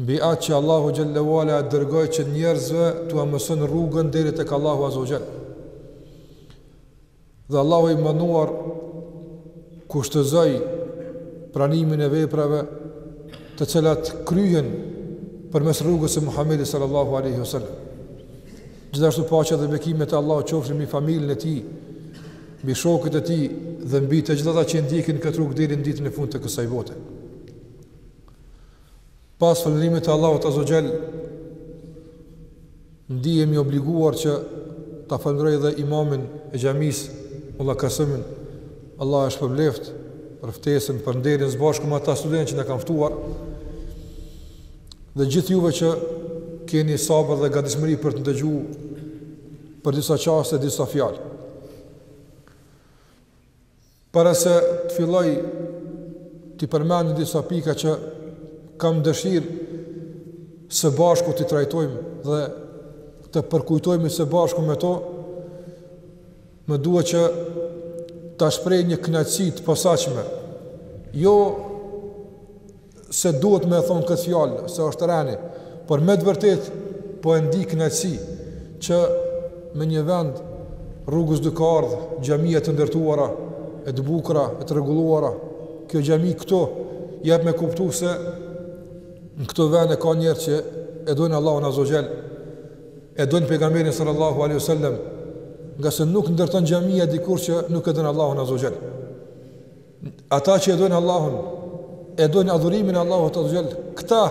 Mbi atë që Allahu xhel-le ve ala e dërgoi që njerëzve t'ua mësojë rrugën deri tek Allahu azza wa jall. Dhe Allahu i madhnuar kushtëzoi pranimin e veprave të cilat kryhen përmes rrugës së Muhamedit sallallahu alaihi wasallam. Gjithashtu paqja dhe bekimet e Allahut qofshin mbi familjen e tij, mbi shokët e tij dhe mbi të gjithë ata që ndjekin këtë rrugë deri në ditën e fundit të kësaj bote. Pas falënderimit të Allahut Azza wa Jall, ndihem i obliguar që ta falënderoj edhe imamin e xhamisë, Mulla Kasimin. Allahu e shpërbleft për ftesën, për nderin së bashku me ata studentë që na kanë ftuar. Dhe gjithë juve që keni sabër dhe gatishmëri për të dëgju për disa çaste, disa fjalë. Para se të filloj t'i përmendi disa pika që kam dëshirë së bashku t'i trajtojmë dhe të përkujtojmë së bashku me to, më duhet që ta shpreh një kënaqësi të posaçme. Jo se duhet me e thënë këtë fjalë, se është rendi, por me të vërtetë po e ndi kënaqësi që me një vend rrugës duke ardhë xhamia të ndërtuara, e të bukura, e të rregulluara. Kjo xhami këtu jep me kuptu se në këtë vende ka njerëz që e dojnë Allahun Azza wa Jall, e dojnë pejgamberin sallallahu alaihi wasallam, nga se nuk ndërton xhamia dikush që nuk e don Allahun Azza wa Jall. Ata që e dojnë Allahun, e dojnë adhurimin e Allahut azza wa jall, këta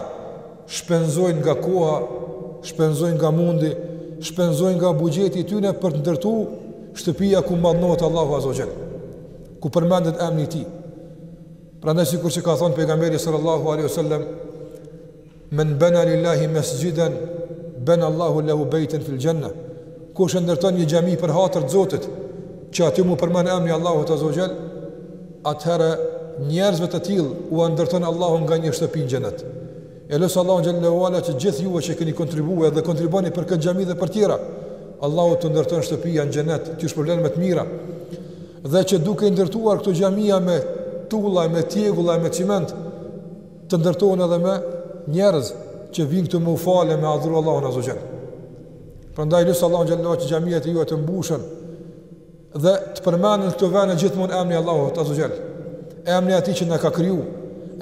shpenzojnë nga koha, shpenzojnë nga mundi, shpenzojnë nga buxheti i tyne për të ndërtu shtëpia ku madhnohet Allahu azza wa jall, ku përmendet emni i tij. Prandaj sikur që ka thënë pejgamberi sallallahu alejhi ve sellem, Men bena lillahi mesxhiden bena Allahu lehu bejten fil xhenne Kush e ndërton një xhami për hatër të Zotit që aty me u përmend emni i Allahut azza wa jall atëherë njerëzve të tillë ua ndërton Allahu nga një shtëpi n'xhenet e lus Allahun xhel-le ve ala që gjithë juve që keni kontribu edhe kontribuoni për këtë xhami dhe për tjera Allahu t'ju ndërton shtëpia në xhenet t'ju shpërblen me të mira dhe që duke ndërtuar këto xhamia me tulla, me tjegulla, me çiment të ndërtohen edhe me njerëz që vijnë këtu me u falë me adhuru Allahun azza wa jall. Prandaj lus Allahun xhel-le ve ala që xhamiat e juaj të mbushen dhe të përmendet n'këto vende gjithmonë emri i Allahut azza wa jall. Emri i atij që na ka kriju,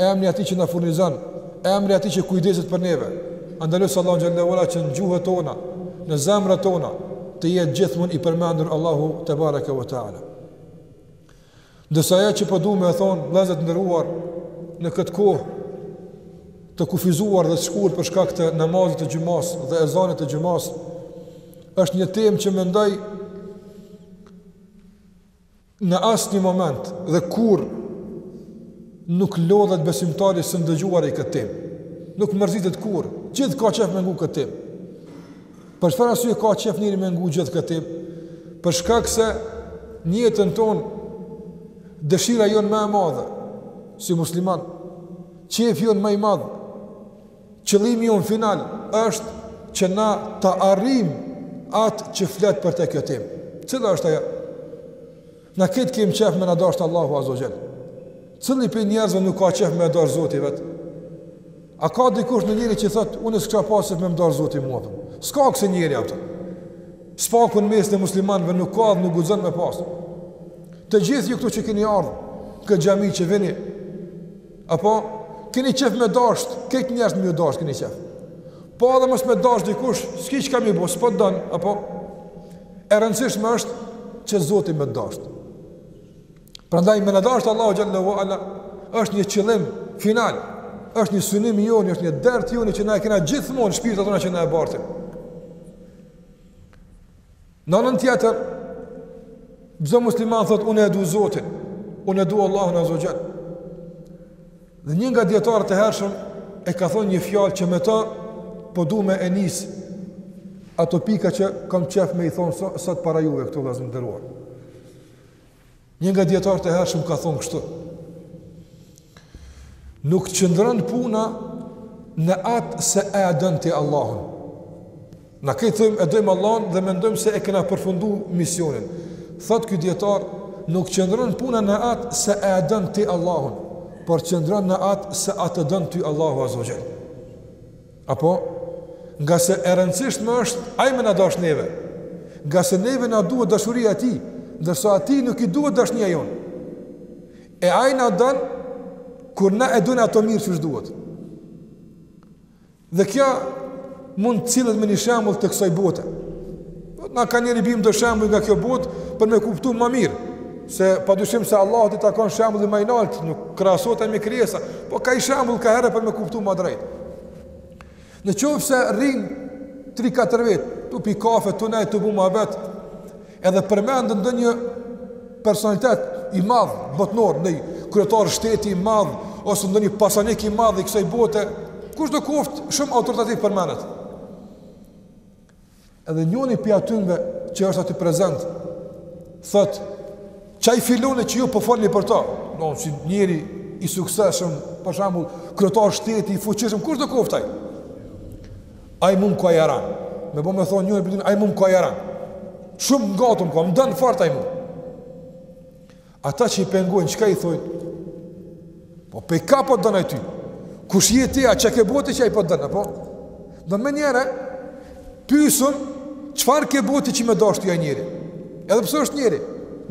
emri i atij që na furnizon, emri i atij që kujdeset për neve. Andaj lus Allahun xhel-le ve ala që në gjuhët tona, në zemrat tona të jetë gjithmonë i përmendur Allahu tebareke ve teala. Ndërsa ajo që po du me e thonë vëllezër të nderuar në këtë kohë të kufizuar dhe shkurt për shkak të namazit të xhumasë dhe ezanit të xhumasë është një temë që mendoj në asnjë moment dhe kurrë nuk lodhet besimtari së ndëgjuari këtë temë. Nuk mërzitet kurrë, gjithë ka qef me ngu këtë temë. Për çfarë arsye ka qef njeri me ngu gjithë këtë temë? Për shkak se në jetën tonë dëshira jonë më e madhe si musliman, qefi jonë ma i madh, qëllimi jonë final është që na ta arrijmë atë që flet për të kjo temë. Cila është ajo? Na krejt kem qef me na dashtë Allahu Azze ue Xhel. Cili prej njerëzve nuk ka qef me e dashtë Zoti vet? A ka dikush ndonjë njeri që thotë, unë s'kam qef me më dashtë Zoti mua? S'ka kësi njeri, apo. Së paku në mes neve muslimanëve nuk ka dhe nuk guxon me pasë. Të gjithë ju këtu që keni ardhë, këtë xhami që vini, Apo, keni qef me dasht, krejt njerëz me ju dasht, keni qef. Po edhe mos me dasht dikush, s'ki çka me i bo, s'po të don, apo. E rëndësishme është që Zoti me dasht. Prandaj me na dasht Allahu Xhel-le ue Ala është një qëllim final, është një synim i joni, është një dert i joni që na e kena gjithmonë në shpirtat tona që na e bartim. Në anën tjetër, çdo musliman thotë unë e du Zotin, unë e du Allahun Azze ue Xhel. Dhe një nga dijetarët e hershëm e ka thonë një fjalë që me ta po du me e nis ato pika që kam qef me i thonë sot para juve këtu vëllezër të nderuar. Një nga dijetarët e hershëm ka thonë kështu, nuk qëndron puna në atë se a e don ti Allahun. Na krejt themi e dojmë Allahun dhe mendojmë se e kena përfundu misionin. Thotë ky dijetar, nuk qëndron puna në atë se a e don ti Allahun, por qëndron në atë se a të don ty Allahu Azze ue Xhel. Apo, ngase e rëndësishme është ai me na dashtë neve, ngase neve na duhet dashuria e tij, ndërsa atij nuk i duhet dashnia jonë. E ai na don kur na e dojmë atë mirë siç duhet. Dhe kjo mund të sillet me një shembull të kësaj bote. Do na kaniherë i bijmë do shembuj nga kjo botë për me kuptu ma mirë se pa dyshim se Allahut i takon shembulli ma i naltë, nuk krahasohet me krijesa, po ka ni shembull ka herë për me kuptu ma drejt. Në qoftë se rrin 3-4 vetë, tu pi kafe, tu nejë, tu bo muhabet, edhe përmendet ndonjë personalitet i madh botnor, ndonjë kryetar shteti i madh, ose ndonjë pasanik i madh i kësaj bote, kushdo qoftë shumë autoritativ përmendet. Edhe njoni prej atynve që është aty prezent thotë qaj filani që ju po folni për to, do të thotë njeri i suksesshëm, për shembull, kryetar shteti i fuqishëm, kushdo koftë ai. Ai mu m'ka jaran. Me bo me thon njoni prej tyne ai mu m'ka jaran. Shumë ngat m'ka, më don fort ai mu. Ata që i pengojnë, çka i thojnë? Po prej ka po të don ai ty? Kush je ti, a çka ke bo ti që ai po të don, po? Ne menjëherë pysim, çfarë ke bo ti që me dasht ty ai njeri? Edhe pse është njeri?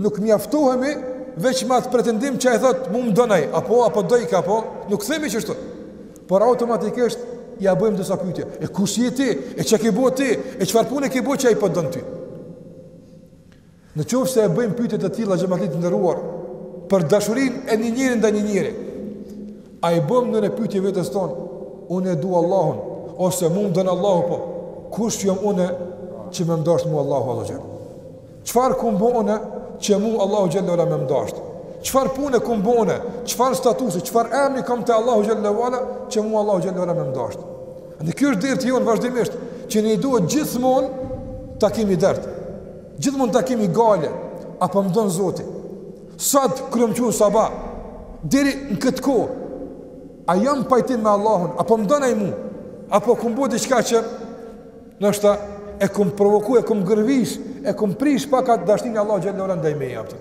Nuk mjaftohemi veç me atë pretendim që ai thotë, mu më don ai, apo, apo diçka, po? Nuk themi qështu. Por automatikisht, ia bëjmë disa pytje. E kush je ti? E çka ke bo ti? E çfarë pune ke bo ti që ai po të don ty? Në qoftë se e bëjmë pyetje të tilla xhematli të nderuar për dashurinë e një njeri ndaj një njeri, a i bojmë ndonjë pyetje vetes tonë, unë e du Allahun, ose mu më don Allahu po, kush jam unë që me m'dashtë mu Allahu Azze ue Xhel? Çfarë kum bo unë që mu Allahu Xhel-le ue Ala me m'dashtë? Çfarë pune kum bo unë? Çfarë statusi? Çfarë emni kam te Allahu Xhel-le ue Ala që mu Allahu Xhel-le ue Ala me m'dashtë? Ndaj kjo është derti jonë vazhdimisht, që ne duhet gjithmonë ta kemi dert. Gjithmonë ta kemi gajle, a po më don Zoti. Sot kur jem çu n'sabah, deri në këtë kohë, a jam pajtim me Allahun, a po më don ai mu, apo kom bo diçka që ndoshta e kom provoku, e kom gërvisht, e kom prish pak atë dashninë e Allahut Xhel-le ue Ala ndaj meje apet.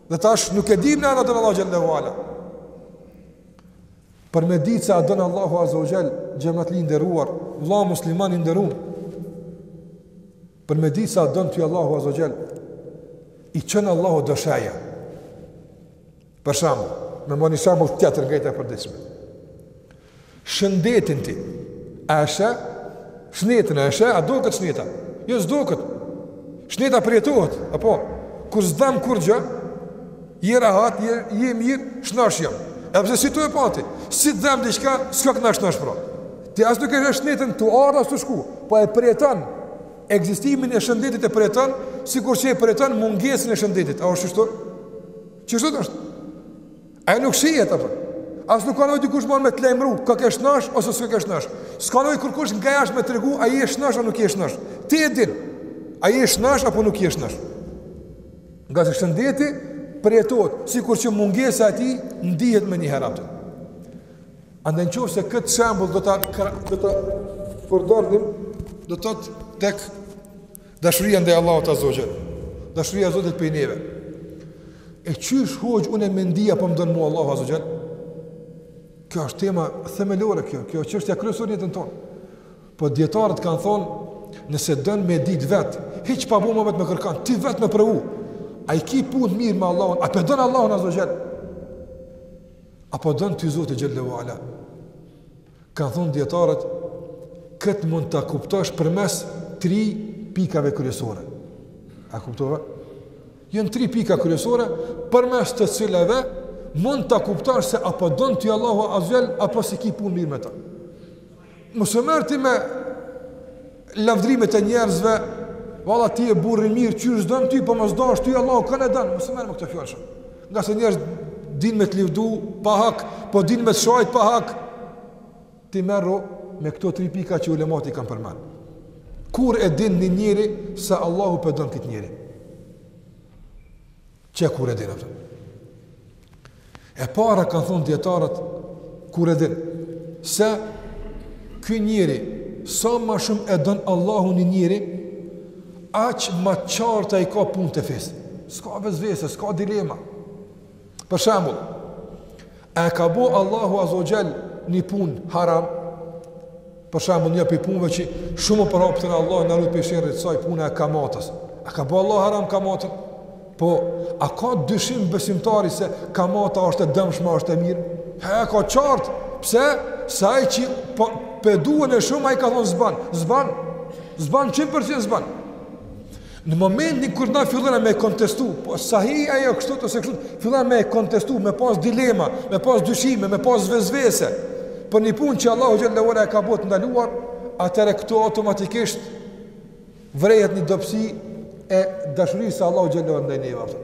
Dhe tash nuk e dimë ne a na don Allahu Xhel-le ue Ala. Për me ditë se a don Allahu Azze ue Xhel, xhematli i nderuar, vlla musliman i nderun. Për me ditë se a don ty Allahu Azze ue Xhel, i çon Allahu do sheja. Për shembull, me bo një shembull tjetër nga jeta e përditshme. Shëndetin ti. A e sheh? Shnetën, a e sheh? A doket shneta? Jo, s'doket. Shneta përjetohet, apo? Kur s'dhem kurgjë, je rahat, je, je mirë, shnash jam. Edhe pse s'je tu e pa ti. Si të dhem diçka, s'kakna shnash pra. Ti as nuk e sheh shnetën tu ardh as tu shku. Po e përjeton, ekzistimin e shëndetit e përjeton, sikur që e përjeton mungesën e shëndetit. A është qështu? Qështu është? Ajo nuk shihet apo. As nuk ka nevojë dikush bën me të lajmëru, kake shnosh ose s'kake shnosh. S'ka nevojë kurkush nga jashtë me tregu a je shnosh apo nuk je shnosh. Ti e din. A je shnosh apo nuk je shnosh. Ngase shëndeti përjetohet, sikur që mungesa e tij ndihet menjëherë apet. Andaj në qoftë se këtë shembull do ta, do ta përdornim, do të thotë tek Dashuria ndaj Allahut Azza wa Jall. Dashuria e Zotit prej neve. E qysh hoxh unë me dit a po më don mua Allahu Azza wa Jall? Kjo është tema themelore kjo, kjo është çështja kryesore n'jetën tonë. Po dijetarët kanë thonë, nëse don me ditë vet, hiç pa bo muhabet me kërkan, ti vet me provu. A i ki punët mirë me Allahun, a po e don Allahun Azza wa Jall? A po don ty Zoti Xhelle wa Ala? Kanë thonë dijetarët, këtë mund ta kuptosh përmes tri pikave kryesore. A kuptove? Janë tri pika kryesore përmes të cilave mund ta kuptosh se a po don ty Allahu Azza wa Jall apo s'i ki punët mirë me ta. Mos u merr ti me Lavdrimet e njerëzve, valla ti je burrë i mirë, qysh s'don ty, po mos dasht ty Allahu kan e don, mos u merr me këto fjalë shumë. Ngase njerëzit din me të livdu pa hak, po din me të shajt pa hak, ti merru me këto tri pika që ulematë i kanë përmend. Kur e din një njeri se Allahu po e don këtë njeri? Qe kur e din atë. E para kanë thonë dijetarët, kur e din, se ky njeri, sa ma shumë e don Allahu një njeri, aq ma qarta i ka punët e fesë. S'ka vesvese, s'ka dilema. Për shembull, E ka bo Allahu Azza wa Jall një punë haram. Për shembull një prej punëve që shumë u përhap te ne, Allahu na rujt prej sherrit të saj, puna e kamatës. A ka bo Allahu haram kamatën? Po, a ka dyshim besimtari se kamata është e dëmshme, a është e mirë? E ka qartë. Pse? Se ai që po e don shumë, ai ka thonë s'ban. S'ban. S'ban, 100% s'ban. Në momentin kur na fillojmë me kontestu, po sahi ajo kështu ose kështu, fillojmë me kontestu, me pas dilema, me pas dyshime, me pas vesvese. Për një punë që Allahu xhelle wa ala e ka bo të ndaluar, atëherë këtu automatikisht vërehet një dobësi e dashurisë së Allahut xhelle wa ala ndaj neve.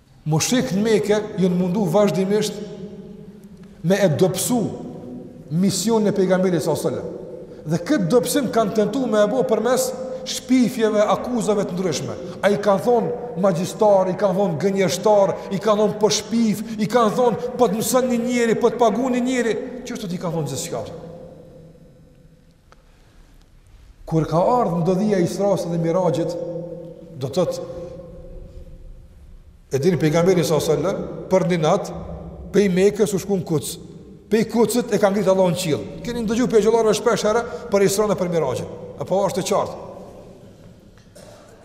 Mushrikët në Mekë janë mundu vazhdimisht me e dobësu misionin e pejgamberit sallallahu alajhi wasallam. Dhe këtë dobësim kanë tentu me e bo përmes shpifjeve, akuzave të ndryshme. A i kanë thonë magjistar, i kanë thonë gënjeshtar, i kanë thonë po shpif, i kanë thonë po të mëson një njeri, po të pagun një njeri, qështu i kanë thonë gjithçka. Kur ka ardhë ndodhia e Israsë dhe Miraxhit, do të thotë e dini pejgamberi s.a.s. për një natë, pej Mekës u shku në Kuds, pej Kudsit e ka ngritë Allahu në qiell. Keni ndëgju pej hoxhallarëve shpeshherë për Isranë dhe për Miraxhin. A po është e qartë.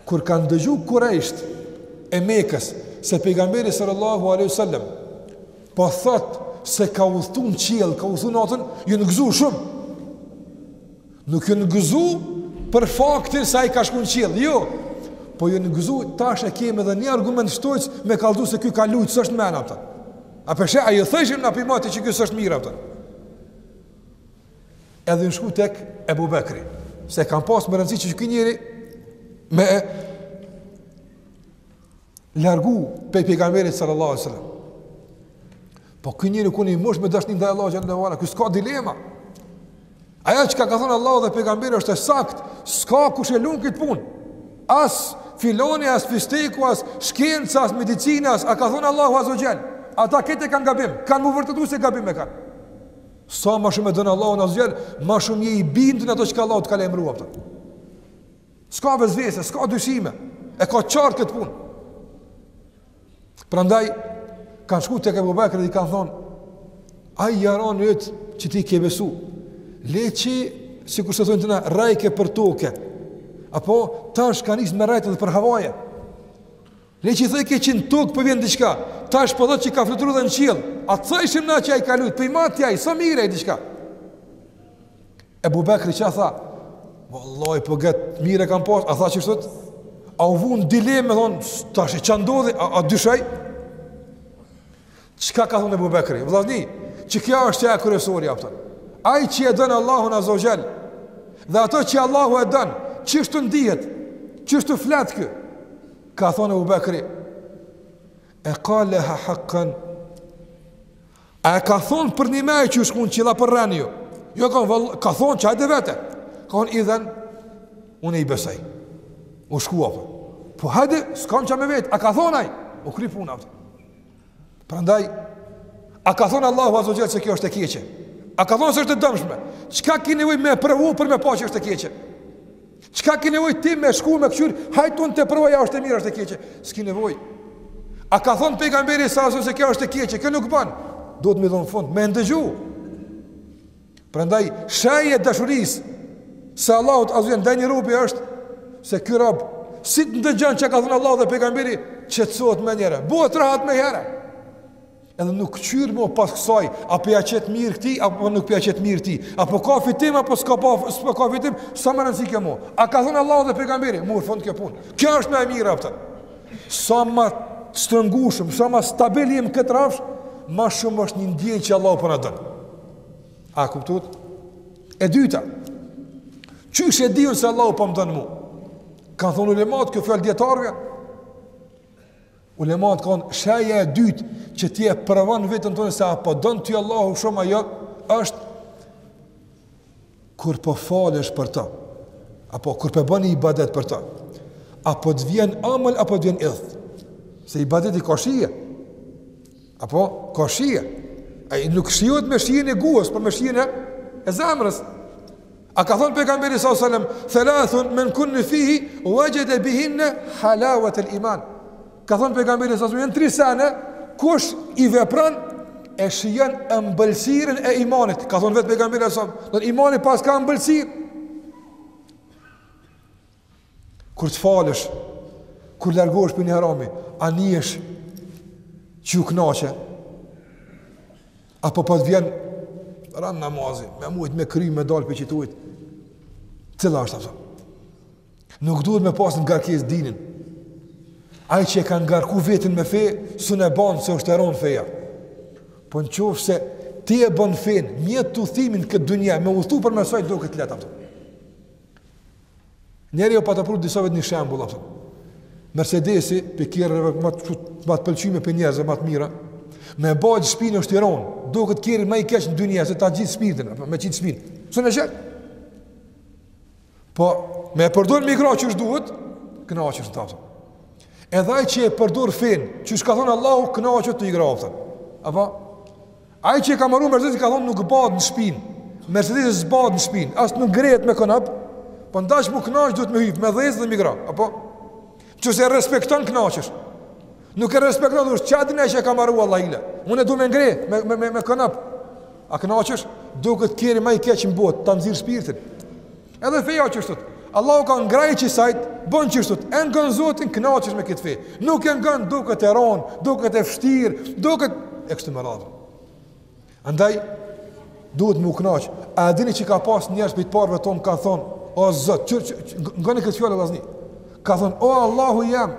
Kur kanë dëgju kurejsht e mekës se pejgamberi sallallahu alejhi ve sel-lem po thot se ka udhëtu në qiell, ka udhëtu natën, janë gëzu shumë. Nuk janë gëzu për faktin se ai ka shku në qiell, jo. Po janë gëzu tash e kemi edhe një argument shtojcë me kallxu se ky ka lujtë, s'është me men pëtën. A përshë, a ju thëshim në apimati që ky s'është mirë pëtën. Edhe janë shku tek Ebu Bekri, se kanë pas me rëndësi që ky njeri me e largu pej pejgamberit sallallahu alaihi wasallam. Po ky njeri u kon i mushtë me dashni ndaj Allahut xhel-le ve ala, ky s'ka dilema. Ajo që ka thënë Allahu dhe pejgamberi është e saktë, s'ka kush e lu këtë punë. As filani, as fisteku, as shkenca, as medicina, as a ka thënë Allahu azze ve xhel. Ata këtë kanë gabim, kanë m'u vërtetu se gabim e kanë. Sa ma shumë e don Allahun azze ve xhel, ma shumë je i bindë në ato që ka Allahu t'ka lajmëru pëtën. S'ka vesvese, s'ka dyshime, e ka qartë këtë punë. Prandaj, kanë shku tek Ebu Bekri dhe i kanë thonë, ai jarani yt që ti i ke besu, le që, sikur se thonë te na, rrejke për toke, apo tash ka nisë me rrejtë dhe për havaje. Le që i thojke që në tokë po vjen diçka, tash po thotë që ka fluturu edhe në qiell. A të thojshim na që ai ka lut, po i mati ai, s'a mirë ai diçka. Ebu Bekri ça tha, Vallaj, po gjithë mirë e kam pas, a tha qeshtu? A u vu n'dilemë me thonë, tash ça ndodhi, a, a dyshoi? Çka ka thonë Ebu Bekri? Vllazni, që kjo është kryesorja, pëtën. Ai që e don Allahun azze ve xhel, dhe ato që Allahu e don, qeshtu ndihet, qeshtu flet ky? Ka thonë Ebu Bekri, ekaleha hakkan, a e ka thonë përnime që u shku n'qiell a po rreni ju? Jo, ka, ka thonë qe hajde vete, ka thonë idhen, unë i besoj, u shkua për. Po hajde, s'kam ça me vetë, a ka thonë ai, u kry puna për. Prandaj a ka thonë Allahu azze ve xhel se kjo është e keqe? A ka thonë se është e dëmshme? Çka ki nevojë me provu për me pa që është e keqe? Çka ki nevojë ti me shku me këqyr? Hajt unë ta provoj a është e mirë a është e keqe? S'ki nevojë. A ka thonë pejgamberi sa se kjo është e keqe? Kjo nuk ban. Duhet me i dhon fund, me ndëgju. Prandaj shenjë e dashurisë së Allahut azze ve xhel ndaj një robi është se ky rob si të ndëgjon çka ka thënë Allahu dhe pejgamberi, qetësohet menjëherë. Bëhet rahat menjëherë. Edhe nuk kqyr më pas kësaj, a po ja qet mirë këtij, apo nuk po ja qet mirë atij. Apo ka fitim apo s'ka pa, s'po ka fitim, s'a me rëndësi kjo më. A ka thënë Allahu dhe pejgamberi, mur' fund kjo punë. Kjo është më e mirë aftë. Sa ma shtrëngushëm, sa ma stabil jem n'këtë rrafsh, ma shumë është një shenjë që Allahu po na don. A kuptuat? E dyta, qysh e di un se Allahu po më don mua? Kan thon ulemat kjo fjalë dijetarëve. Ulemat kanë thon shenja e dytë që ti e provon veten tonde se a po t'don ty Allahu shumë ajo është Kur po falesh për të, apo kur po bën ibadet për të, a po të vjen amël apo të vjen idh. Se ibadeti ka shije. Apo ka shije. Ai nuk shijohet me shijen e gjuhës, por me shijen e zemrës. A ka thënë pejgamberi sallallahu alajhi wasallam, "Thalathun men kun fihi wajada bihin halawat al-iman." Ka thënë pejgamberi sa janë tri sene, kush i vepron e shijon ëmbëlsirën e imanit. Ka thënë vetë pejgamberi sa, do imani paska ëmbëlsirë. Kur të falesh, kur largohesh prej haramit, a nihesh që u kënaqe? Apo po të vjen ran namazi, me mujt me kry me dal prej qitujt. Cila është ato? Nuk duhet me pasë ngarkesë dinin. Ai që e ka ngarku vetin me fe, s'un e ban se është e ronë feja. Po në qoftë se ti e ban fenë mjet udhëtimi n'këtë dunja, me udhëtu përmes saj, duket e letë, a kupton. Njeri jau pat prurë disa vetë një shembull, a kupton. Mercedesi, prej kerreve, ma të, ma të pëlqyme prej njerëzve, ma të mira, me bajtë n'shpinë është i ronë, duket kerri ma i keq në dynja se ta nxjerr shpirtin, me qitë n'shpinë. Së në gjithë? Po, me e përdor me i gra qysh duhet, kënaqesh n'të. Edhe ai që e përdor fenë qysh ka thonë Allahu, kënaqet tu i gra, a kupton. Apo? Ai që e ka maru Mercedesin, ka thonë nuk bahet në shpin. Mercedesi s'bahet në shpin. As nuk grehet me konop, po n'dash m'u kënaq duhet me hypë, me dhezë dhe me i gra. Apo? Qoftë se e respekton kënaqesh. Nuk e respekton thush ça din ai që e ka maru Allahu ile. Unë do me ngre me me me, me konop. A kënaqesh? Duket kerri më i keq në botë, ta nxir shpirtin. Edhe feja qështu. Allahu ka thon graji qisajt, bën qështu. E ngon Zotin kënaqesh me këtë fe. Nuk e ngon duket e ron, duket e vështirë, duket e kështu me radhë. Andaj duhet me u kënaq. A dini që ka pas njerëz prej të parëve ton ka thon, o Zot, çu ngoni këtë fjalë vllazni. Ka thon, o Allahu jem.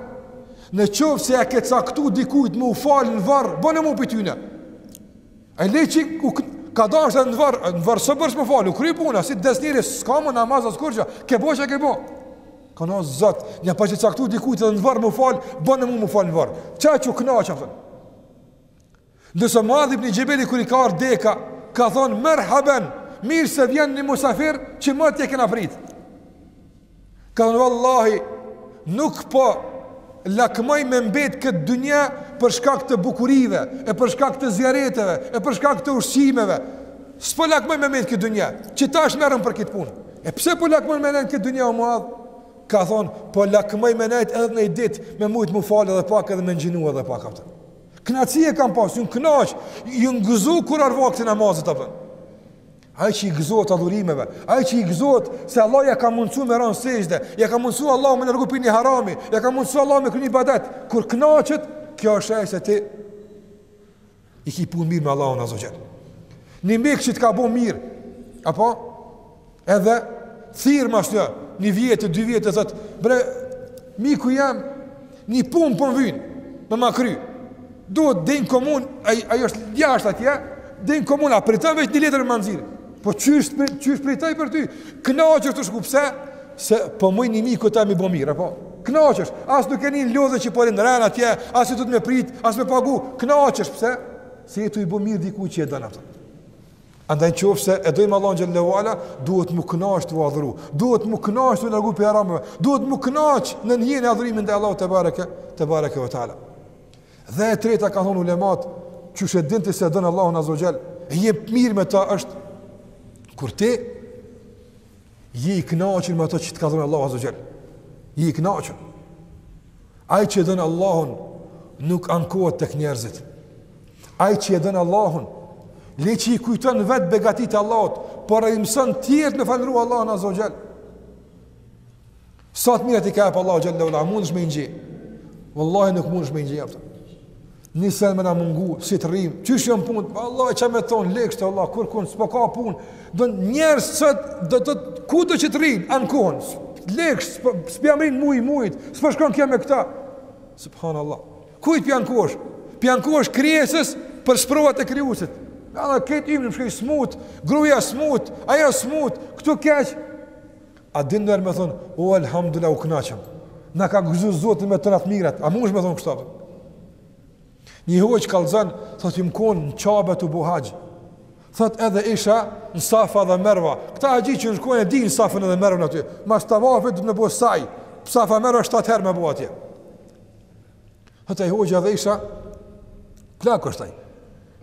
Në qoftë se ja ke caktu dikujt me u fal në varr, bonëm mu prej tyne. Ai le që u ka dashur në varr, në varr s'bën m'u fal, u kry puna, si vdes njeri s'ka më namaz as kurrë, ke bo çka ke bo. Ka thon Zot, n'ja paç caktu dikujt edhe në varr m'u fal, bonëm mu m'u fal në varr. Qaq u kënaqke, Ndërsa Muadh ibn Xhebeli kur i ka ardh deka, ka thonë merhaben, mirë se vjen një musafir që moti e kena prit. Ka thonë vallahi, nuk po lakmoj me mbet këtë dynja për shkak të bukurive, e për shkak të zjareteve, e për shkak të ushqimeve. S'po lakmoj me mbet këtë dynja, që tash merrem për këtë punë. E pse po lakmon me nejt këtë dynja o Muadh? Ka thonë, po lakmoj me nejt edhe një ditë, me mujt m'u fal edhe pak edhe me ngjinu edhe pak. Apo. Kënaqësi e kan pas, jan kënaq, jan gëzu kur ardh vakti namazit apo. Ai që i gëzohet adhurimeve, ai që i gëzohet se Allah ja ka mundsu me ra n'sexhde, ja ka mundsu Allahu m'u largu pi ni harami, ja ka mundsu Allahu me kry ni ibadet, kur kënaqet, kjo është ajo se ti i ki punët mirë me Allahun azze ve xhel. Një mik që të ka bo mirë, apo Edhe t'thirr mas një, një vjetë, dy vjetë, thot, bre, miku jem, një punë po m'vyn, me ma kry, duhet dej në komunë, ai është jashtë atje, dej në komunë, a priton veç një letër me ma nxirr, po qysh, qysh pritoj për ty, kënaqesh tu shku, pse, se po muj një mikut mi bo mirë, apo, kënaqesh, as nuk e nin lodhjen që po rrin n'ren atje, as i tut me prit, as me pagu, kënaqesh pse? Se je tu i bo mirë dikujt që e don atë. Andaj në qoftë se e dojmë Allahun xhel-le ve ala, duhet mu kënaq tu adhuru, duhet mu kënaq tu u largu prej harameve, duhet mu kënaq nën hijen e adhurimit ndaj Allahut tebareke tebareke ve teala. Dhe e treta kanë thonë ulemat, qysh e din ti se e don Allahun azze ve xhel, e je mirë me ta është kur ti Je i kënaqun me ato që të ka dhon Allahu azze ve xhel. Je i kënaqun. Ai që e don Allahun nuk ankohet tek njerëzit. Ai që e don Allahun, le që i kujton vetë begatitë e Allahut, por i mëson tjerët me falënderu Allahun azze ve xhel. Sa të mira t'i ka jep Allahu xhel-le ve ala, mundesh me i njeh. Wallahi nuk mundesh me i njeh apo. Nisin me na mungu, si të rrim, qysh jan punët, wallahi që me thonë, ligsht, wallah, kurkun, s'po ka punë, do njerëz që do të, kudo që të rrim, tanë kohën, ligsht, s'po ja mrrim mujt, mujt, s'po shkon kja me këta, subhanallah, kujt po j'ankohesh, po j'ankohesh krijesës për sprovat e Krijusit, Allah, këtë imë në shkej smut, gruja smut, ajo smut, këtu keqë, A din ndonjëherë me thonë, o elhamdulillah u kënaqëm. Na ka gëzuar Zoti me tana të mirat. A mundesh me thonë kështu apo? Një hoxhë kallëzon, thotë jom konë në Qabe tu bo haxh. Thotë edhe isha në Safa dhe Merva. Këta haxhi që shkojnë e dinë Safan dhe Mervan aty. Mas tavafit duhet me bo saj. Safa Merva shtatë herë me bo atje. Thotë ai hoxha edhe isha, plak është ai.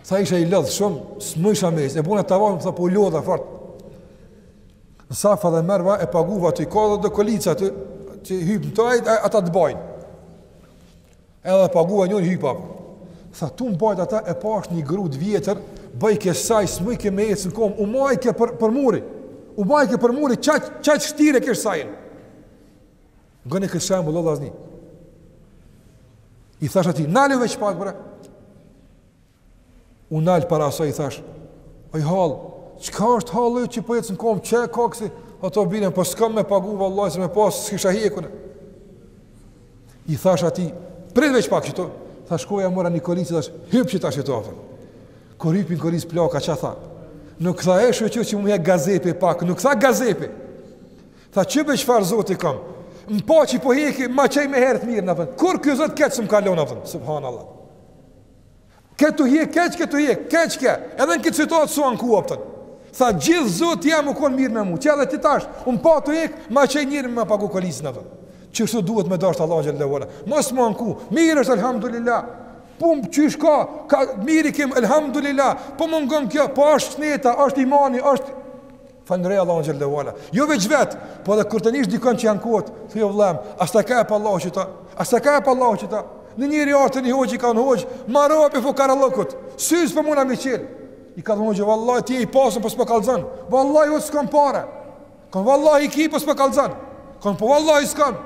Tha isha i lodhë shumë, s'mujsha me ec. E bona tavafin, thotë po lodha fort. Safa dhe Merva e paguva aty ka dhe kolica që, që hypë në to, ata të bajnë. Edhe paguva njën hypa. Tha, tu më bajt ata e pash një gru t'vjetër, bajke saj, s'mujke me ecë në komë, u maj ke për, për muri. U majke për muri, qaq, qaq shtirë e ke sajin. Gënë e kësë shembull, vllazni. I thash atij, nalu veç pak, bre. U nala para asaj i thashë, oj hallë, çka është halli që po ecë në komë, që e ka kësi? O të bine, po s'kam me pagu, vallahi, se me pasë, s'kisha hjek unë. I thashë atij, prit veç pak qetu, thashë shkova mora një kolicë, thashë, hypë që ta që të afrë. Kur hypi në kolicë plaka, çka tha? Nuk tha e shyqyr që m'u hjek gazepi pak, nuk tha gazepi. Tha, qe be çfarë Zoti kam? Më pa që po heki, ma çoi ni njeri t'mirë, apton. Kurrë ky Zot keq s'më ka lonë, apton, subhanallah. Ke tu hjek keq, ke tu hjek keq, ke. Edhe në këtë situatë s'u anku, apton. Tha, gjithë Zoti jem u konë mirë me mu, qe edhe ti tash, unë pa të ikë, ma që i njërë me më pagu kolisë në pëtën. Qështu duhet me dashtë Allahun xhele ve ala. Mos m'u anku, mirë është elhamdulillah. Po më qysh ka, ka mirë i kemi elhamdulillah. Po mungon kjo, po është shneta, është imani, është... Falënderoje Allahun xhele ve ala. Jo veç vet, po edhe kur ta nish dikon që ankohet, thuaj vëlla, a s'ta ka fal Allahu qeta, a s'ta ka fal Allahu qeta. Një njeri te ni hoxhë i ka thonë hoxhë, marova fukarallëkut. Sytë s'po muj me i mçel. I ka thonë hoxha vallahi ti je i pasun po s'po kallzon. Vallahi u s'kam pare. Thon vallahi ki po s'po kallzon. Thon po vallahi s'kam.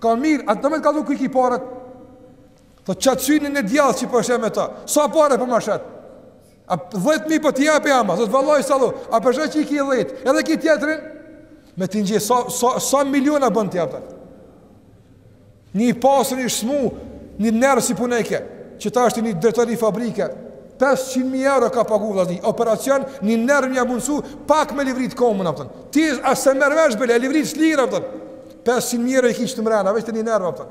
Tha mirë, a do me t'kallzu ku i ki paret. Po qat synin e djathtë që po sheh me ta. Sa pare po ma shet? A 10000 po ti japi ama, zot vallai sallu. A po e sheh që i ki 10, edhe ki tjetrin me t'i njeh sa sa sa miliona bën ti, apëton. Një i pasun i smu, një nerv s'i punojke, qetash një drejtori fabrike, 500.000 euro ka pagu vllazni, operacion, një nerv me ia mundësu, pak me livrit komun, apëton. ti as s'e merr vesh bile, e livrit së lirë, apëton. 500.000 euro i ki ti mrena, veç te një nerv, apëton.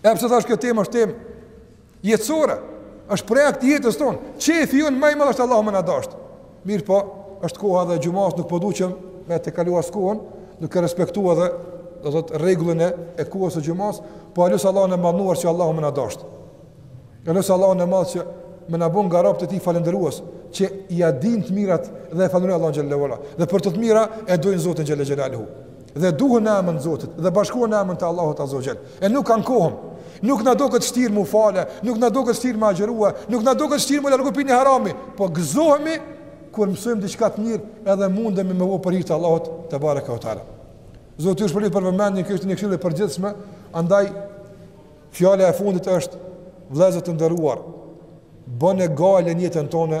E pse thash kjo temë është temë jetësore, është projekt i jetës tonë. Qefi jonë më i madh është Allahu me na dashtë. Mirëpo, është koha e xhumas nuk po du që me e tejkalu kohën, duke respektuar edhe do të thotë rregullin e kohës së xhumas, po e lus Allahun e madhëruar që Allahu me na dashtë. E lus Allahun e madh që me na bo nga robt e tij falënderues që ia dinë të mirat dhe e falënderojnë Allahun xhele ve ala. Dhe për ato të mira e dojnë Zotin xhele xhelaluhu. dhe duhen në emën Zotit dhe bashkohen në emën të Allahut azze ve xhel. E nuk ankohemi. Nuk na doket shtirë m'u falë, nuk na doket shtirë me agjëru, nuk na doket shtirë m'u largu pi ni harami, po gëzohemi kur mësojmë diçka të mirë edhe mundemi me bo për hir të Allahut tebareke ve teala. Zoti ju shpërbleftë për vëmendjen kjo ishte një këshillë e përgjithshme, andaj fjala e fundit është vëllezër të nderuar, bënë gajle në jetën tonë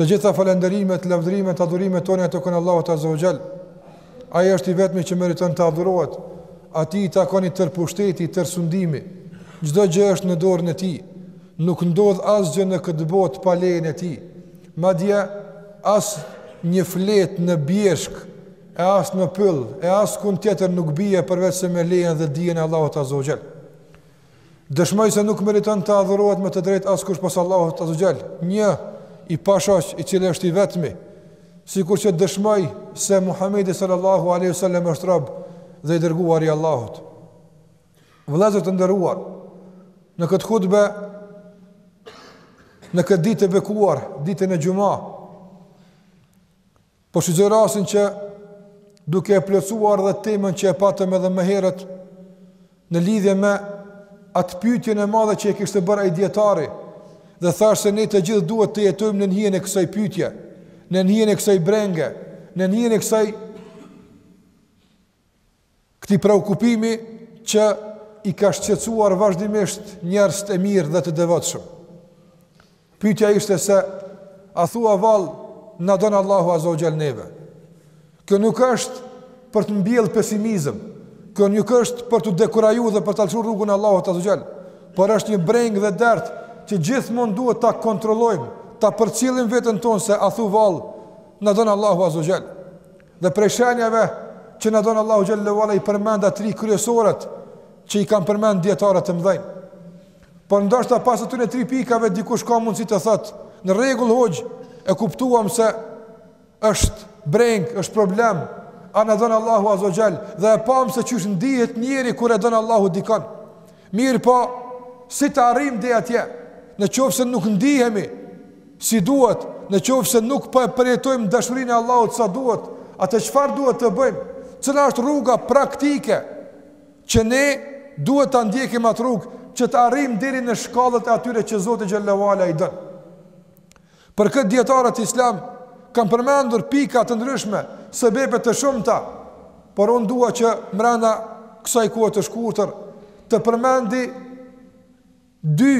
Të gjitha falënderimet, lavdërimet, adhurimet tona i takojnë Allahut Azza wa Jall. Ai është i vetmi që meriton të adhurohet. Atij i takon i tërë pushteti, i tërë sundimi. Çdo gjë është në dorën e tij. Nuk ndodh asgjë në këtë botë pa lejen e tij. Madje as një fletë në bjeshkë e as në pyll e as kund tjetër nuk bie përveçse me lejen dhe dijen e Allahut Azza wa Jall. Dëshmoj se nuk meriton të adhurohet me të drejtë askush pos Allahut Azza Jall, një i pashoq i cili është i vetmi, sikur që dëshmoj se Muhamedi sallallahu alaihi wasallam është rob dhe i dërguar i Allahut. Vëllezër të nderuar, në këtë hutbe në këtë ditë të bekuar, ditën e Xumës, Po shfrytëzoj rasin që duke e plotësuar dhe temën që e patëm edhe më herët në lidhje me atë pytjen e madhe që e kishte bërë ai dijetari dhe thashë se ne të gjithë duhet të jetojmë nën hijen e kësaj pytje, nën hijen e kësaj brenge, nën hijen e kësaj Këtij preokupimi që i ka shqetësuar vazhdimisht njerëzit e mirë dhe të devotshëm. Pyetja ishte se a thua vallë na don Allahu azza wa jall neve. Kjo nuk është për të mbjellë pesimizëm, kjo nuk është për t'u dekuraju dhe për ta lëshu rrugën e Allahut azza wa jall, por është një brengë dhe dert që gjithmonë duhet ta kontrollojmë, ta përcjellim veten tonë se a thu vallë na don Allahu azza wa jall. Dhe prej shenjave që na don Allahu xhallahu ala i përmenda tri kryesoret që i kanë përmend dijetarët e mëdhenj. Por ndoshta pas atyre tri pikave dikush ka mundësi të thotë, në rregull hoxhë, e kuptuam se është brengë, është problem, a na don Allahu azza xhall dhe e pamë se qysh ndihet njeri kur e don Allahu dikend. Mirëpo, si të arrijmë deri atje, në qoftë se nuk ndihemi si duhet, në qoftë se nuk po e përjetojmë dashurinë e Allahut sa duhet, atë çfarë duhet të bëjmë? Cila është rruga praktike që ne duhet ta ndjekim atë rrugë që të arrijmë deri në shkallët e atyre që Zoti xhallahu ala i don? Për këtë dijetarët islamë kanë përmendur pika të ndryshme, sebebe të shumta, por unë dua që mrena kësaj kohe të shkurtër të përmendi dy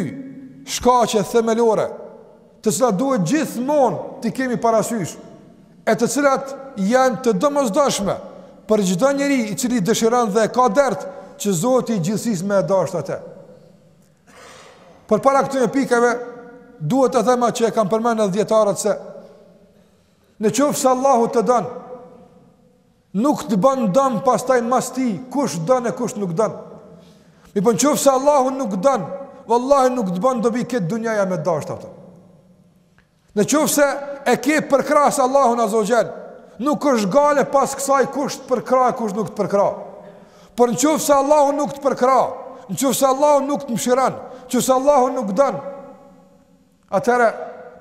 shkaqe themelore, të cilat duhet gjithmonë t'i kemi parasysh, e të cilat janë të domosdoshme për çdo njeri i cili dëshiron dhe e ka dert që Zoti i gjithësisë me e dashtë atë. Por para këtyre pikave duhet të them atë që e kanë përmendur edhe dijetarët se në qoftë se Allahu të don nuk të bën dëm pastaj mas tij kush don e kush nuk don. Mirëpo në qoftë se Allahu nuk t'don, vallahi nuk të bën dobi krejt dunjaja me dashtë atë. Në qoftë se e ke përkrahës Allahun Azza wa Jall, nuk është gajle pas kësaj kush të përkrah e kush nuk të përkrah. Por në qoftë se Allahu nuk të përkrah, në qoftë se Allahu nuk të mëshiron, në qoftë se Allahu nuk të don, atëherë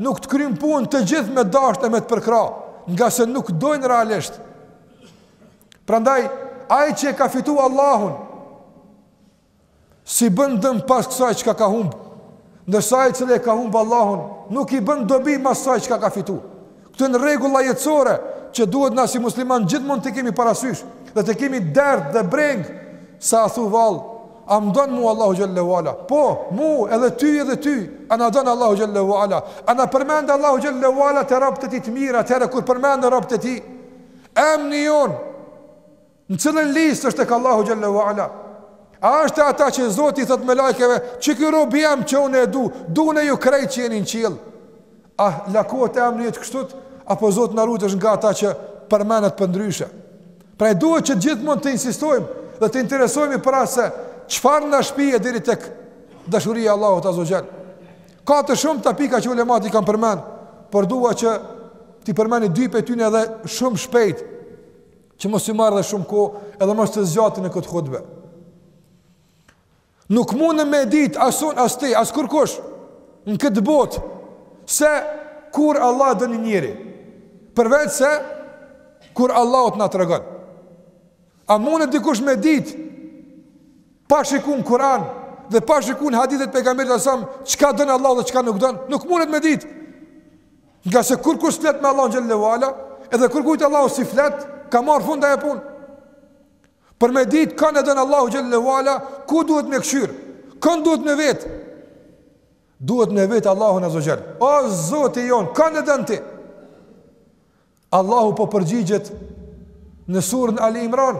nuk të kryen punë të gjithë me dashtë e me të përkrah, ngase nuk dijnë realisht. Prandaj, ai që e ka fitu Allahun, S'i bën dëm pas kësaj çka ka humb, ndërsa ai i cili e ka humb Allahun, nuk i bën dobi mas asaj çka ka fitu. Këto janë rregulla jetësore që duhet na si musliman gjithmonë të kemi parasysh dhe të kemi dert dhe brengë se a thu vallë a më don mu Allahu xhallahu ala. Po, mu edhe ty edhe ty, a na don Allahu xhallahu ala. A na përmend Allahu xhallahu ala te robët e tij të mirë atëherë kur përmend robët e tij emni jonë Në cilën listë është tek Allahu xhalla ue ala? A është te ata që Zoti i thotë melaikeve, që ky robi jem që unë e du, dunie ju krejt që jeni në qiell? A lakohet emni yt kështu, apo Zoti na rujt është nga ata që përmenet për ndryshe? Prandaj duhet që gjithmonë të insistojmë dhe të interesojmë për atë se çfarë na shpie deri tek dashuria e Allahut azze ue xhel. Ka shumë pika që ulemat i kanë përmend, por dua që t'i përmendi dy prej tyne edhe shumë shpejt, Që mos ju marr edhe shumë kohë, edhe mos ta zgjati në këtë hutbe. Nuk munet me ditë as un, as ti, as kurkush, në këtë botë, se kur Allahu don një njeri, përveçse kur Allahu të na tregon. A munet dikush me dit Pa shiku n'Kur'an dhe pa shiku n'hadithet e pejgamberit alejhi selam çka don Allahu dhe çka nuk don. Nuk munet me dit Ngase kurkush s'flet me Allahun xhallahu ala, edhe kurkujt Allahu s'i flet, ka marr fund ajo punë. Për me ditë kan e don Allahu xhallahu ala, ku duhet me këqyr? Kan duhet me vet? Duhet me vet Allahun azza xhall. O Zoti jonë, kan e don ti. Allahu po përgjigjet në surën Ali Imran.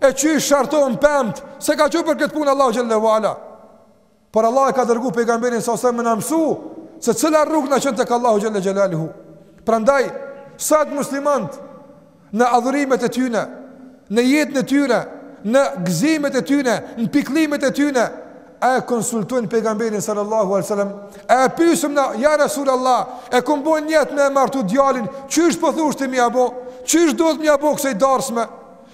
E qysh shartohen pemët, s'e ka çu për këtë punë Allahu xhallahu ala. Por Allahu e ka dërgu pejgamberin alejhi selam me na mësu se cila rrugë na çon tek Allahu xhallahu xhelaluhu. Prandaj sot muslimant në adhurimet e tyne, në jetën e tyne, në gëzimet e tyne, në pikëllimet e tyne, a e konsultojnë pejgamberin sallallahu alaihi wasallam? A e pyesim na ja rasulullah, e kum bo nijet me martu djalin, qysh po thush ti me ia bo? Qysh duhet me ia bo kësaj darsme?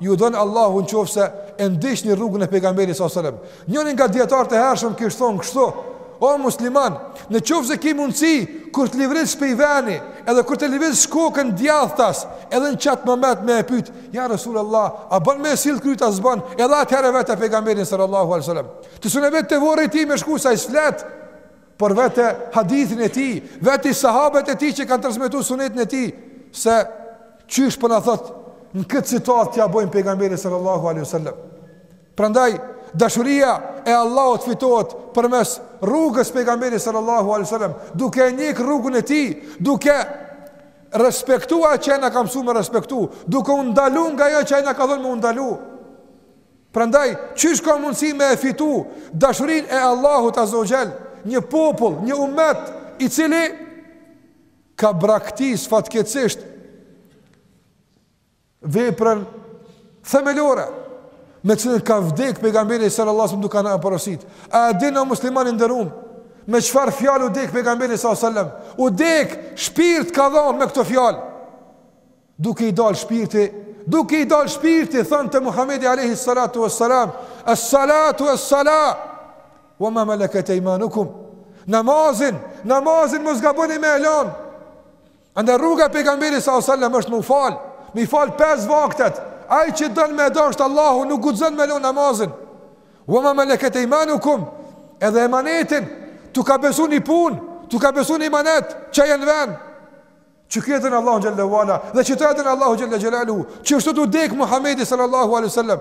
Ju don Allahu nëse e ndiqni rrugën e pejgamberit alejhi selam. Njëri nga dietarët e hershëm kish thonë kështu: O musliman, në qoftë se ki mundësi kur të livritsh prej venit, edhe kur të livritsh kokën djathtas, edhe në qat moment me e pytë: Ja Resulullah, a ban me e sill kryt a s'ban? Edhe atëherë vete pejgamberin sallallahu alaihi wasallam. Ti s'un e vet te vorri i tij me shku se ai s'flet. për vete hadithin e tij, veti sahabët e tij që kanë transmetu sunetin e tij se qysh po na thot në këtë situatë t'ia bëjmë pejgamberit sallallahu alaihi wasallam. Prandaj dashuria e Allahut fitohet përmes rrugës së pejgamberit sallallahu alaihi wasallam, duke e njeh rrugën e tij, duke respektu atë që ai na ka mësuar me respektu, duke u ndalu nga ajo që ai na ka thënë me u ndalu. Prandaj, qysh ka mundësi me e fitu dashurinë e Allahut Azza wa Jall, një popull, një umet, i cili ka braktis fatkeqësisht veprën themelore, me cilën ka vdek pejgamberi sallallahu alaihi wasallam duke na porosit. A e din o musliman i nderuar me çfarë fjalë vdek pejgamberi sallallahu alaihi wasallam? Vdek, shpirt ka dhënë me këto fjalë. Duke i dalë shpirti, duke i dalë shpirti, thonte Muhammedi alejhi salatu wasalam, es-salatu es-sala, wa ma meleket ejmanukum, namazin, namazin mos gaboni me e lan, andaj rruga e pejgamberit salasallam është m'u fal, m'i fal 5 vaktet, ai që don me e dasht Allahu, nuk guxon me e lan namazin, wa ma meleket ejmanukum, edhe emanetin, t'u ka besu një punë, t'u ka besu një emanet, çoje n'ven, Qeky e don Allahun xhalla uala dhe qeta e don Allahu xhalla xhelalu. Qeshtu thotë, vdek Muhamedi sallallahu alaihi wasallam.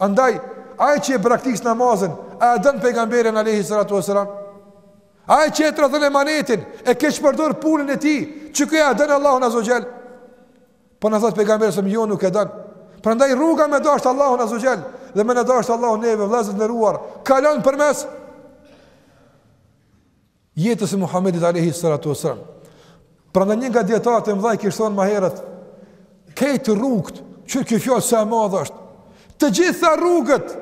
Andaj ai që e braktis namazin, a e don pejgamberin alaihi salatu wasalam? Ai që e tradhton emanetin, e keqpërdor punën e tij, qeky a e don Allahun azza xhel. Po na thot pejgamberi se jo nuk e don. Prandaj rruga me dashtë Allahun azza xhel dhe me na dashtë Allahun neve vëllezër të nderuar, kalon përmes jetës së Muhamedit alejhi salatu ue selam. Prandaj një nga dietarët e mëdhenj kishte thënë më herët, krejt rrugët, kqyr kjo fjalë sa e madhe është. Të gjitha rrugët,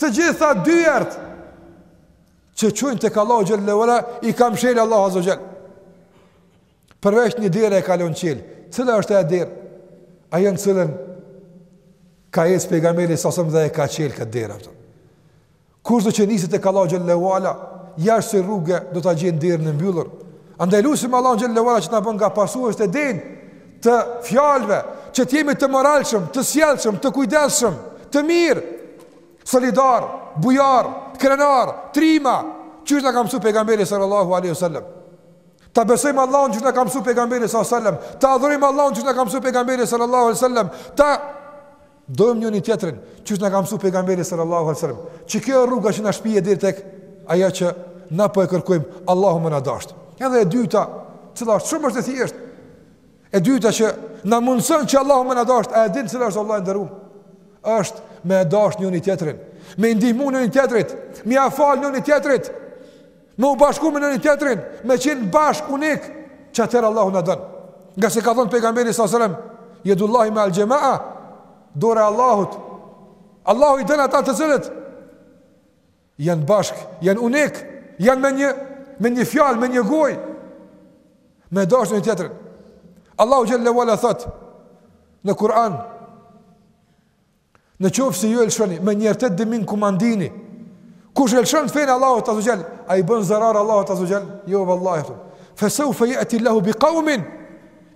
të gjitha dyert që çojnë tek Allahu xhallahu ala i ka mshël Allahu azza xhall. Përveç një dere e ka lon çel. Cila është ajo derë? Ajo në të cilën ka ecë pejgamberi sa dhe e ka çel këtë derë. Kushdo që niset tek Allahu xhallahu ala, jashtë kësaj rruge do ta gjejë derën e mbyllur. Andaj lusim Allahun xhallahu ala që të na bën nga pasues të denjë të fjalëve, që të jemi të moralshëm, të sjellshëm, të kujdesshëm, të mirë, solidar, bujar, krenar, trima, qysh na ka mësuar pejgamberi sallallahu alaihi wasallam. Ta besojmë Allahun qysh na ka mësuar pejgamberi sallallahu alaihi wasallam, ta adhurojmë Allahun qysh na ka mësuar pejgamberi sallallahu alaihi wasallam, ta Dojmë njëri tjetrin, qysh na ka mësuar pejgamberi sallallahu alaihi wasallam. Qekjo rruga që na shpije deri tek ajo që na po e kërkojmë, Allahu me na dashtë. Edhe e dyta, cila është shumë është e thjeshtë. E dyta që na mundson që Allahu me na dashtë, a e din cila është vlla i nderuar? Është me e dashtë njëri tjetrin, me i ndihmu njëri tjetrit, me ia fal njëri tjetrit. Me u bashku me njonin tjetrin, me qenë bashkë unik, që atëherë Allahu na don. Ngase ka thonë pejgamberi s.a.s. Jedullahi meal xhemaa, dora e Allahut. Allahu i don ata të cilët, janë bashkë, janë unik, janë me një, me një fjalë, me një gojë, me dashtë njonin tjetrin. Allahu xhel-le ve ala thotë në Kur'an, Në qoftë se ju e lëshoni men jertedde minkum an dinihi. Kush e lëshon fenë e Allahut azze ve xhel, a i bën zarar Allahut azze ve xhel? Jo vallahi. Fe seufe je'ti Allahu bi kaumin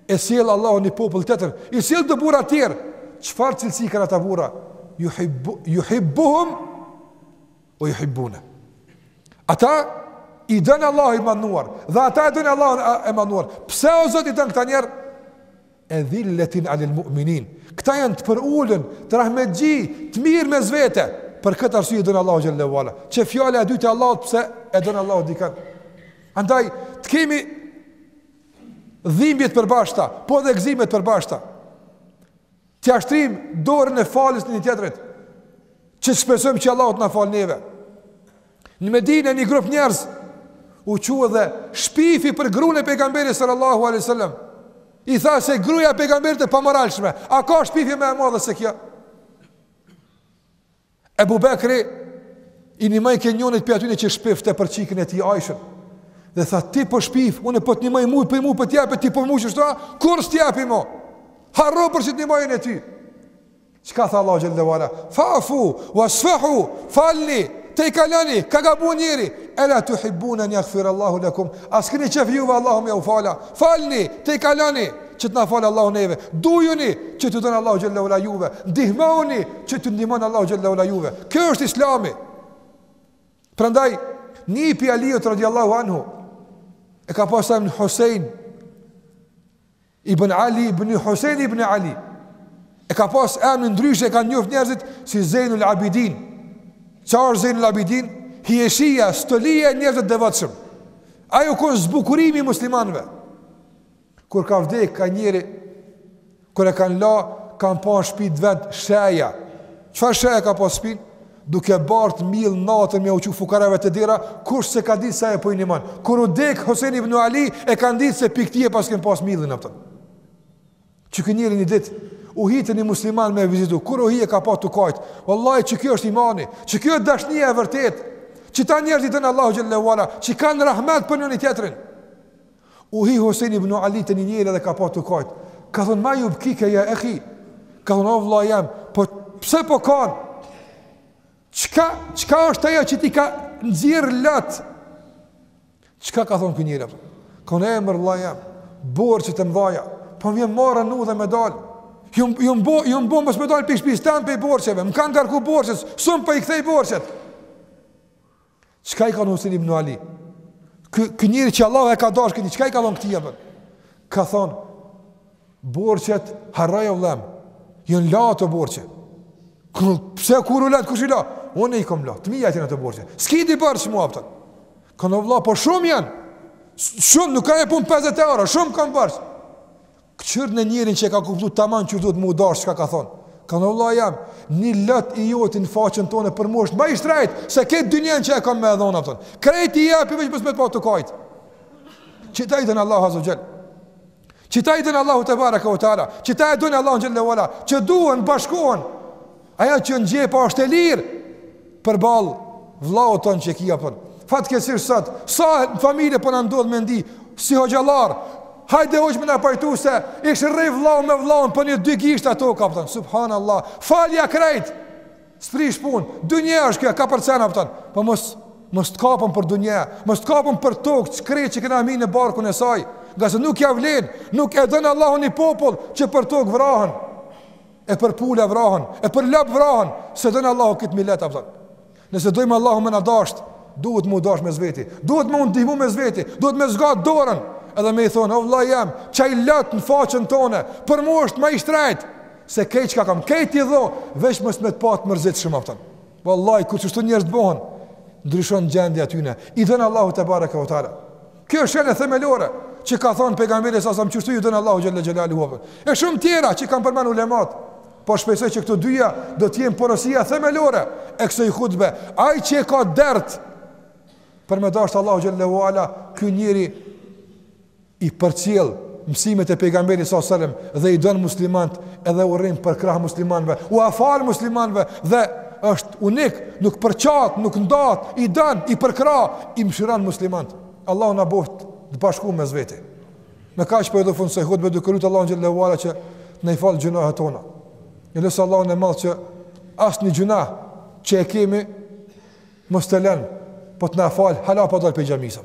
e sjell Allahu një popull tjetër. I sjell do burra të tjerë. Çfarë cilësi kanë ata burra? Juhibbu, juhibbuhum ve juhibbuneh. Ata i don Allahu i madhëruar dhe ata e dojnë Allahun e madhëruar. Pse o Zot i don këta njerëz? Edhilletin alel mu'minin Këta janë të përulun, të rahmetxhi, të mirë mes vete. Për këtë arsye i don Allahu xhel-le ve ala. Qe fjala e dytë e Allahut pse e don Allahu dikën. Andaj të kemi dhimbjet përbashkëta, po dhe gëzimet përbashkëta. T'ia shtrijmë dorën e faljes ne njëri-tjetrit, që të shpresojmë që Allahu të na falë neve. Në Medinë një grup njerëz u çu edhe shpifi për gruan e pejgamberit sallallahu alaihi wasallam. I tha se gruaja e pejgamberit është e pamoralshme. A ka shpifje më e madhe se kjo? Ebu Bekri i nimojke njonit pi atyne që shpifte për çikën e tij Ajshen dhe tha ti po shpif unë po të nimoj muj për muj po t'japi ti po mu qështu kurrë s'të japi mo harro për që të nimojna ty Çka tha Allahu xhel-le ve ala? Fa'fu wasfahu, falni, tejkaloni, ka gabu njeri. Ela tuhibbun an yaghfir Allahu lakum. A s'keni qef juve Allahu me ju fal a? Falni, tejkaloni, që të na fal Allahu neve. Dujuni që t'u don Allahu xhel-le ve ala juve. Ndihmoni që të ndihmon Allahu xhel-le ve ala juve. Kjo është Islami. Prandaj nipi i Aliut radiallahu anhu e ka pas emnin Husein Ibn Ali ibn Husain ibn Ali e ka pas emnin ndryshe e kanë njoft njerëzit si Zejnul Abidin. Ça është Zejnul Abidin? Hijeshia, stolia e njerëzve të devotshëm. Ai u kon zbukurimi i muslimanëve. Kur ka vdek ky njeri kur e kanë la, kanë pa në shpinë të vet sheja. Çfarë sheja ka pas në shpinë? duke bartë mill natën me u çu fukarave te dera, kush s'e ka ditë se ai po i nimon. Kur u dek Husein ibn Ali, e kanë ditë se pi këtij e paskemi pas millin, apëtën. Qeky njeri një ditë, u hi te një musliman me vizitu, kur u hi e ka pa tu kajtë, vallahi qekjo është imani, qekjo është dashnija e vërtetë, qeta njerëz i don Allahu xhel-le ve ala, që kanë rahmet për njoni tjetrin. U hi Husein ibn Ali te një njeri dhe ka pa tu kajt. Ka thon ma jubkike ja ehi. Ka thon o vëlla jam, po pse po kan? Çka çka është ajo që t'i ka nxjerr lat? Çka ka thon ky njeri? Ka thon e mor vëlla jam, borxhe të mëdha. Po m'vjen marre në udhë me dal. Jom jom bo jom bo mos me dal pi shtëpisë tam pej borxheve. Më kanë ngarku borxhet, s'un po i kthej borxhet. Çka i ka thonë Husein ibn Ali? Ky ky njeri që Allahu e ka dashur këtë, çka i ka thonë këtij apo? Ka thonë borxhet harroj vëlla jem. Jon la ato borxhe. Kur pse kur u lanë kush i la? Unë i kam la. Të miat janë ato borxhe. S'ki ti borxh mo apton. Ka thonë vëlla po shumë janë. Shumë nuk ka e pun 50 euro, shumë kam borxh. Kqyrne njerin që e ka kuptu taman qysh duhet m'u dasht çka ka thonë. Ka thonë vëlla jam, një lot i joti në faqen tone për mu osht, ma i shtrejt, se këtë dynjen që e kam me e dhon, apton. Krejt i jepi veç mos me t'pa tu kajt. Qita i don Allahu azze ve xhel. Qita i don Allahu tebareke ve teala. Qita i don Allahu xhelle ve ala. Që duhen, bashkohen. Ajo që n'xhepa është e lirë përballë vëllaut tonë që e ki apton. Fatkeqësisht sot, sa familje po na ndodh me ndi si hoxhallar. Hajde hoxhë me na pajtu se ish rreh vëllau me vëllaun për një dy gishta tokë apton. Subhanallah. Falja krejt. S'prish pun. Dunja është kjo, kapërcen apton. Po mos mos të kapem për dunja, mos të kapem për tokë, krejt që kena me hi në barkun e saj. Ngase nuk ja vlen, nuk e don Allahu ni popull që për tokë vrahen. E për pula vrahen, e për lopë vrahen, s'e don Allahu këtë milet, apton. Nëse dojmë Allahu me na dashtë, duhet m'u dashtë mes veti, duhet m'u ndihmu mes veti, duhet me zgat dorën, edhe me i thonë, o vlla jem, qaj lot në faqen tone, për mu është ma i shtrejtë, se kej çka kam, kej t'i dho, veç mos me të pa të mërzitshëm, apton. Vallahi kur qishtu njerëz të bëhen, ndryshon gjendja e tyne. I don Allahu tebareke ve teala. Kjo është shenë themelore që ka thënë pejgamberi alejhi selam qishtu i don Allahu xhelle xhelaluhu. E shumë tjera që kanë përmend ulematë. Po shpresoj që këto dyja do të jenë porosia themelore e kësaj hutbe. Ai që e ka dert për me dasht Allahu xhelle ve ala, ky njeri i përcjell mësimet e pejgamberit sa selam dhe i don muslimant edhe u rrin përkrah muslimanve ua fal muslimanve dhe është unik nuk përçat nuk ndat i don i përkrah i mëshiron muslimant Allahu na boft të bashkum mes vete me kaq po e përfundoj hutben duke lut Allahun xhelle ve ala që t'na i fal gjynahet tona e lus Allahun e madh që asnjë gjynah që e kemi mos t'e len po të na fal hala pa dal pej xhamisë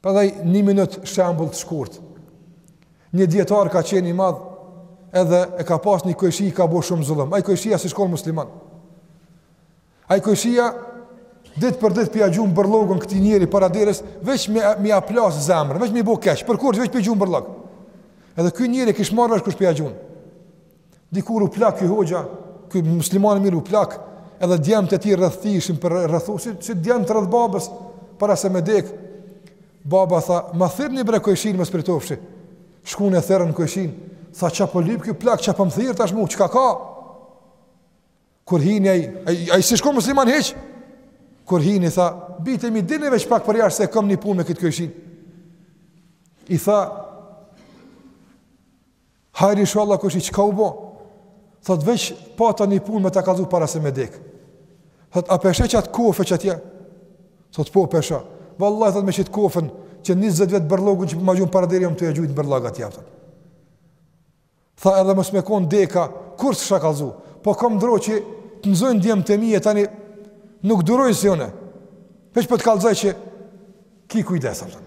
Prandaj një minut shembull të shkurt. Një dijetar ka qenë i madh edhe e ka pas një kojshi i ka bo shumë zullëm. Ai kojshia s'ish kon musliman. Ai kojshia dit për dit p'ia gjun bërllogun këtij njeri para derës, veç me me ia plas zemrën, veç me i bo keq, për kurrë veç p'ia gjun bërllog. Edhe ky njeri e kish marrë vesh kush p'ia gjun. Dikur u plak ky hoxha, ky musliman i mirë u plak, edhe djemtë e tij rreth tij ishin përrethu si, si djemtë rreth babës para se me dek. Baba tha, "Ma thirrni bre kojshin mos pritofshi." Shkuan e thirrën kojshin, tha, "Ça po lyp ky plak, ça po më thirr tashmë, çka ka?" Kur hini ai, ai, ai s'ish kon musliman hiç. Kur hini tha, "Bijt e mi dilni veç pak përjashtë se kam një punë me këtë kojshin." I tha, Hajr ishalla kojshi çka u bo? Thot veç pata një punë me ta kallzu para se me dek. Thot a p'e sheh qat kofe qatje? Thot po p'e shoh. Vallaj thot me qit kofen qe 20 vjet bërllogun që po ma gjun para dere jam tu e gjujt bërllogat jam thot. Tha edhe mos me konë deka, kurrë s'kisha kallzu. Po kom ndro që të nxojnë djemt e mi e tani nuk durojnë si une. Veç po të kallzoj që ki kujdes, a kupton.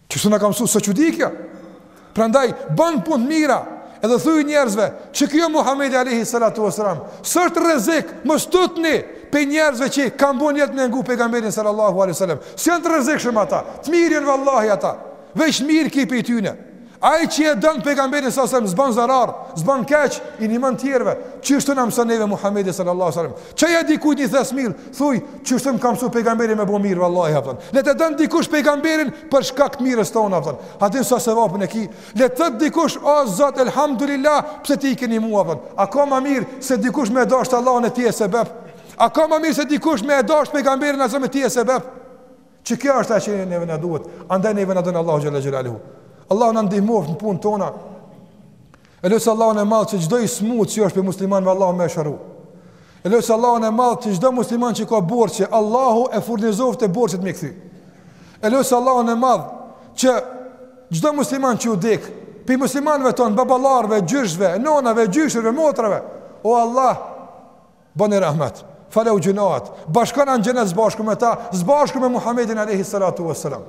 Kështu na ka msu, s'o çudi kjo. Prandaj bën punë të mira, edhe thuaj njerëzve, që kjo Muhamedi alayhi salatu wasalam, s'është rrezik, mos tutni pej njerëzve që kanë bo nijet me ngu pejgamberin sallallahu alaihi wasallam. S'janë të rrezikshëm ata, të mirë janë vallahi ata. Veç mirë ki pej tyne. Ai që e don pejgamberin sallallahu alaihi wasallam, s'bën zarar, s'bën keq, i nimon të tjerëve. Qishtu na mëson neve Muhamedi sallallahu alaihi wasallam. Çoje dikujt një thes miell, thuaj, qishtu më ka mësu pejgamberi me bo mirë, vallahi, a kupton. Le ta don dikush pejgamberin për shkak të mirës tonë, a kupton. A din sa sevap e ki? Le të thot dikush, o zot, elhamdulillah, pse ti i keni mua, a kupton. A ka ma mirë se dikush me e dasht Allahun e ti je sebep? A ka ma mirë se dikush me e dasht pejgamberin alayhi salam e ti je sebep? Qikjo është ajo që neve na duhet, andaj neve na don Allahu Xhele Xhelaluhu. Allahu na ndihmoftë në punët tona, E lus Allahun e madh që çdo i smutë që është pej muslimanëve Allahu me e shëru. E lus Allahun e madh se çdo musliman që ka borxhe, Allahu e furnizoftë borxhet me i kthy. E lus Allahun e madh që çdo musliman që u dek, pej muslimanëve tonë, babalarve, gjyshve, nonave, gjysheve, motrave, o Allah, Bëni rahmet, falju gjynahet, bashkona n'xhenet s'bashku me ta, s'bashku me Muhammedin Alehi Salatu e Selam.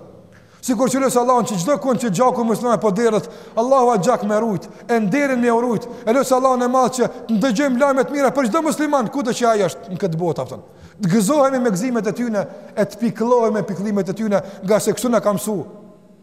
Sikurse e lus Allahun që çdo kund që gjaku musliman po derdhet, Allahu at gjak me rujt, e nderin me rujt, e lus Allahun e madh që të ndëgjojmë lajme t'mira për çdo musliman, kudo që ai është në këtë botë, a kupton. Të gëzohemi me gëzimet e tyne, e të pikllohemi me pikllimet e tyne, ngase kshtu na ka msu,